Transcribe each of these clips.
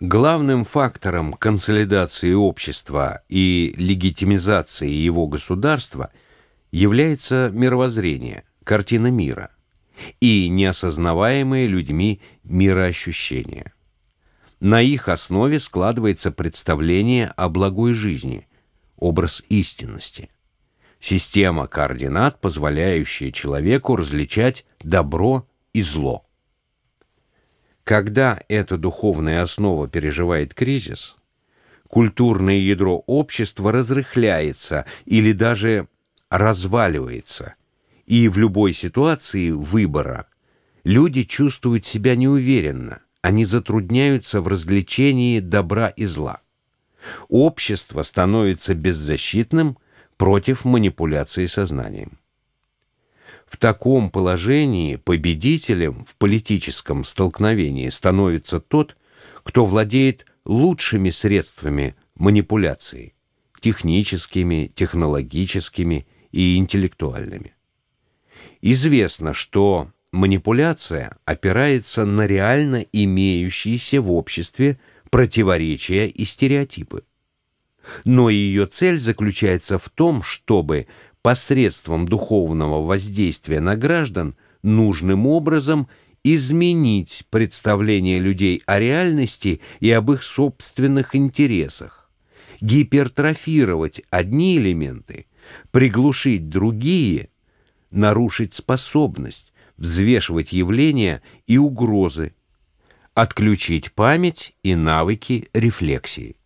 Главным фактором консолидации общества и легитимизации его государства является мировоззрение, картина мира и неосознаваемые людьми мироощущения. На их основе складывается представление о благой жизни, образ истинности. Система координат, позволяющая человеку различать добро и зло. Когда эта духовная основа переживает кризис, культурное ядро общества разрыхляется или даже разваливается, и в любой ситуации выбора люди чувствуют себя неуверенно, они затрудняются в развлечении добра и зла. Общество становится беззащитным против манипуляции сознанием. В таком положении победителем в политическом столкновении становится тот, кто владеет лучшими средствами манипуляции – техническими, технологическими и интеллектуальными. Известно, что манипуляция опирается на реально имеющиеся в обществе противоречия и стереотипы. Но ее цель заключается в том, чтобы посредством духовного воздействия на граждан нужным образом изменить представление людей о реальности и об их собственных интересах, гипертрофировать одни элементы, приглушить другие, нарушить способность, взвешивать явления и угрозы, отключить память и навыки рефлексии.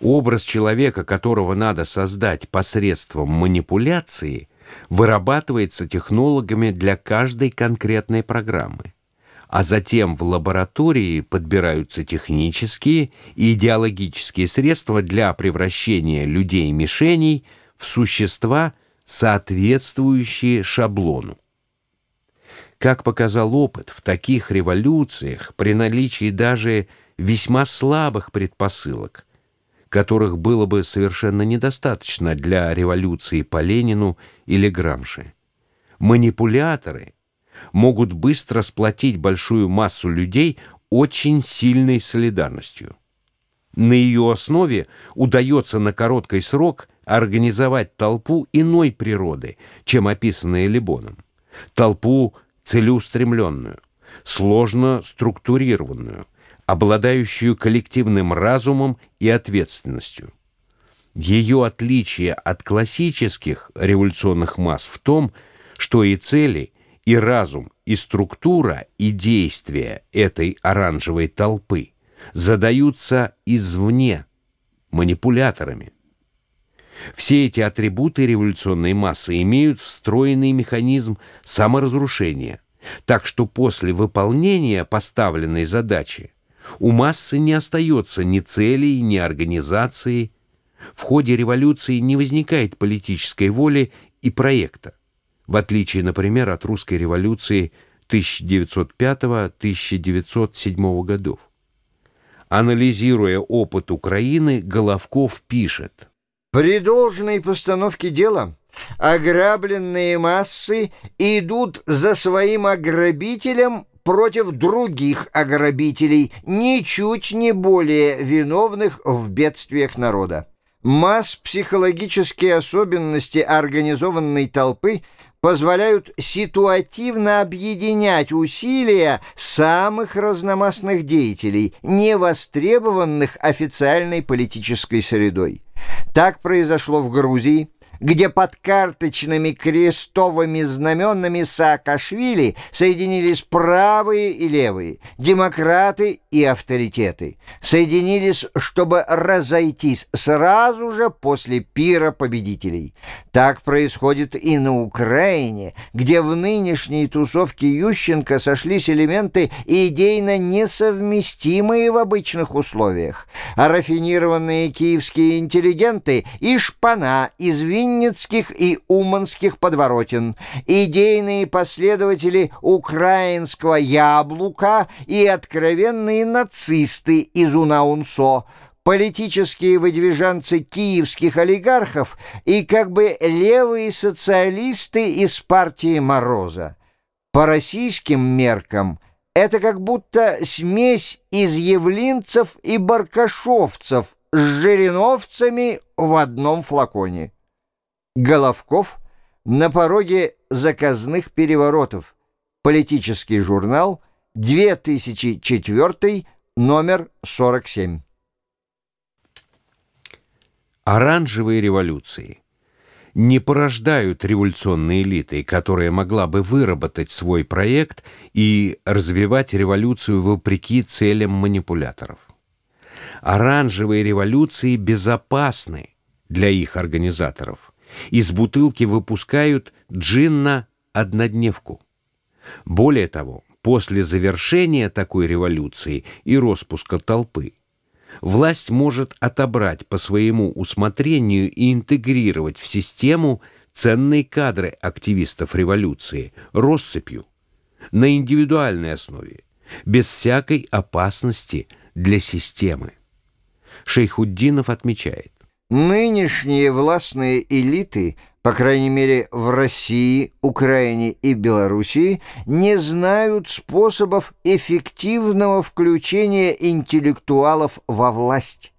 Образ человека, которого надо создать посредством манипуляции, вырабатывается технологами для каждой конкретной программы. А затем в лаборатории подбираются технические и идеологические средства для превращения людей-мишеней в существа, соответствующие шаблону. Как показал опыт, в таких революциях при наличии даже весьма слабых предпосылок – которых было бы совершенно недостаточно для революции по Ленину или Грамши. Манипуляторы могут быстро сплотить большую массу людей очень сильной солидарностью. На ее основе удается на короткий срок организовать толпу иной природы, чем описанная Лебоном. Толпу целеустремленную, сложно структурированную, обладающую коллективным разумом и ответственностью. Ее отличие от классических революционных масс в том, что и цели, и разум, и структура, и действия этой оранжевой толпы задаются извне, манипуляторами. Все эти атрибуты революционной массы имеют встроенный механизм саморазрушения, так что после выполнения поставленной задачи у массы не остается ни целей, ни организации. В ходе революции не возникает политической воли и проекта, в отличие, например, от русской революции 1905-1907 годов. Анализируя опыт Украины, Головков пишет. При должной постановке дела ограбленные массы идут за своим ограбителем против других ограбителей, ничуть не более виновных в бедствиях народа. Масс-психологические особенности организованной толпы позволяют ситуативно объединять усилия самых разномастных деятелей, не востребованных официальной политической средой. Так произошло в Грузии, где под карточными крестовыми знаменами Саакашвили соединились правые и левые, демократы и авторитеты. Соединились, чтобы разойтись сразу же после пира победителей. Так происходит и на Украине, где в нынешней тусовке Ющенко сошлись элементы идейно несовместимые в обычных условиях. А рафинированные киевские интеллигенты и шпана из Винницы винницких и уманских подворотен, идейные последователи украинского яблука и откровенные нацисты из Унаунсо, политические выдвиженцы киевских олигархов и как бы левые социалисты из партии Мороза. По российским меркам Это как будто смесь из явлинцев и баркашовцев с жириновцами в одном флаконе. Головков на пороге заказных переворотов. Политический журнал, 2004, номер 47. Оранжевые революции не порождают революционной элиты, которая могла бы выработать свой проект и развивать революцию вопреки целям манипуляторов. Оранжевые революции безопасны для их организаторов. Из бутылки выпускают джинна-однодневку. Более того, после завершения такой революции и распуска толпы власть может отобрать по своему усмотрению и интегрировать в систему ценные кадры активистов революции россыпью на индивидуальной основе, без всякой опасности для системы. Шейхуддинов отмечает, Нынешние властные элиты, по крайней мере в России, Украине и Белоруссии, не знают способов эффективного включения интеллектуалов во власть.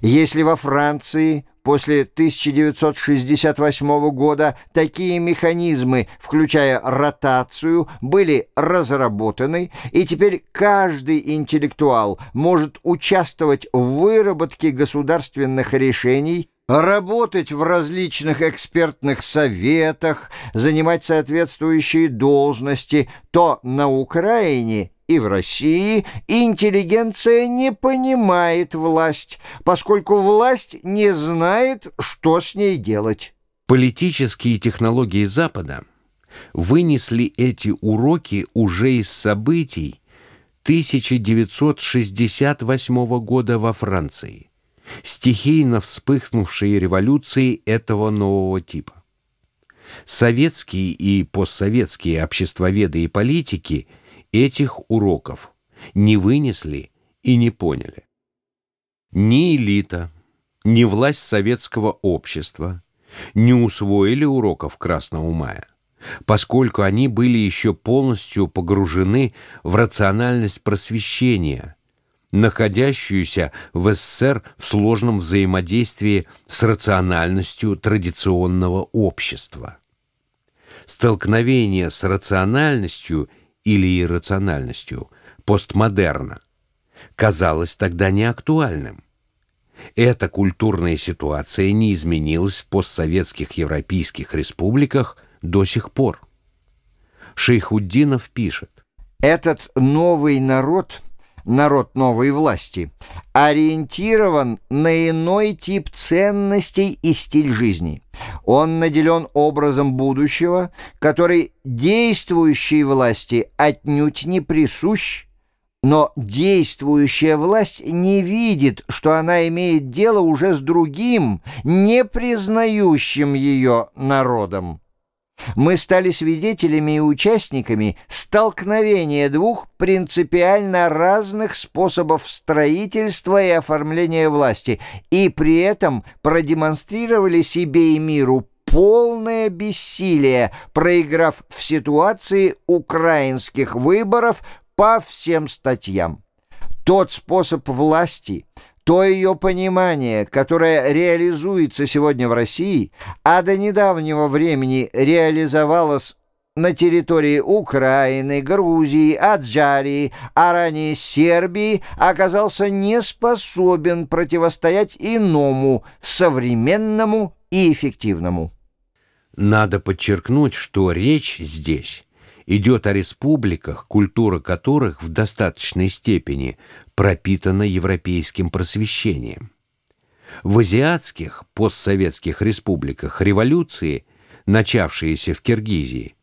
Если во Франции после 1968 года такие механизмы, включая ротацию, были разработаны, и теперь каждый интеллектуал может участвовать в выработке государственных решений, работать в различных экспертных советах, занимать соответствующие должности, то на Украине и в России интеллигенция не понимает власть, поскольку власть не знает, что с ней делать. Политические технологии Запада вынесли эти уроки уже из событий 1968 года во Франции, стихийно вспыхнувшей революции этого нового типа. Советские и постсоветские обществоведы и политики – этих уроков не вынесли и не поняли. Ни элита, ни власть советского общества не усвоили уроков Красного мая, поскольку они были еще полностью погружены в рациональность просвещения, находящуюся в СССР в сложном взаимодействии с рациональностью традиционного общества. Столкновение с рациональностью – или иррациональностью постмодерна казалось тогда неактуальным. Эта культурная ситуация не изменилась в постсоветских европейских республиках до сих пор. Шейхуддинов пишет. Этот новый народ – народ новой власти, ориентирован на иной тип ценностей и стиль жизни. Он наделен образом будущего, который действующей власти отнюдь не присущ, но действующая власть не видит, что она имеет дело уже с другим, не признающим ее народом мы стали свидетелями и участниками столкновения двух принципиально разных способов строительства и оформления власти, и при этом продемонстрировали себе и миру полное бессилие, проиграв в ситуации украинских выборов по всем статьям. Тот способ власти – то ее понимание, которое реализуется сегодня в России, а до недавнего времени реализовалось на территории Украины, Грузии, Аджарии, а ранее Сербии, оказался не способен противостоять иному, современному и эффективному. Надо подчеркнуть, что речь здесь идет о республиках, культура которых в достаточной степени пропитана европейским просвещением. В азиатских постсоветских республиках революции, начавшиеся в Киргизии,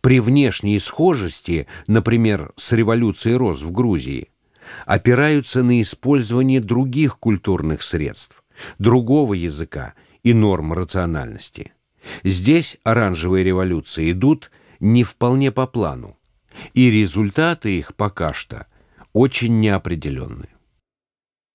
при внешней схожести, например, с революцией роз в Грузии, опираются на использование других культурных средств, другого языка и норм рациональности. Здесь оранжевые революции идут – не вполне по плану, и результаты их пока что очень неопределенны.